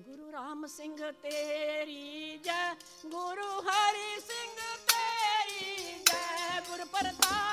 ਗੁਰੂ ਰਾਮ ਸਿੰਘ ਤੇਰੀ ਜੈ ਗੁਰੂ ਹਰੀ ਸਿੰਘ ਤੇਰੀ ਜੈ ਗੁਰ ਪ੍ਰਤਾਪ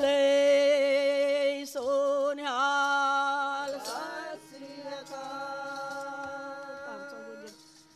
place.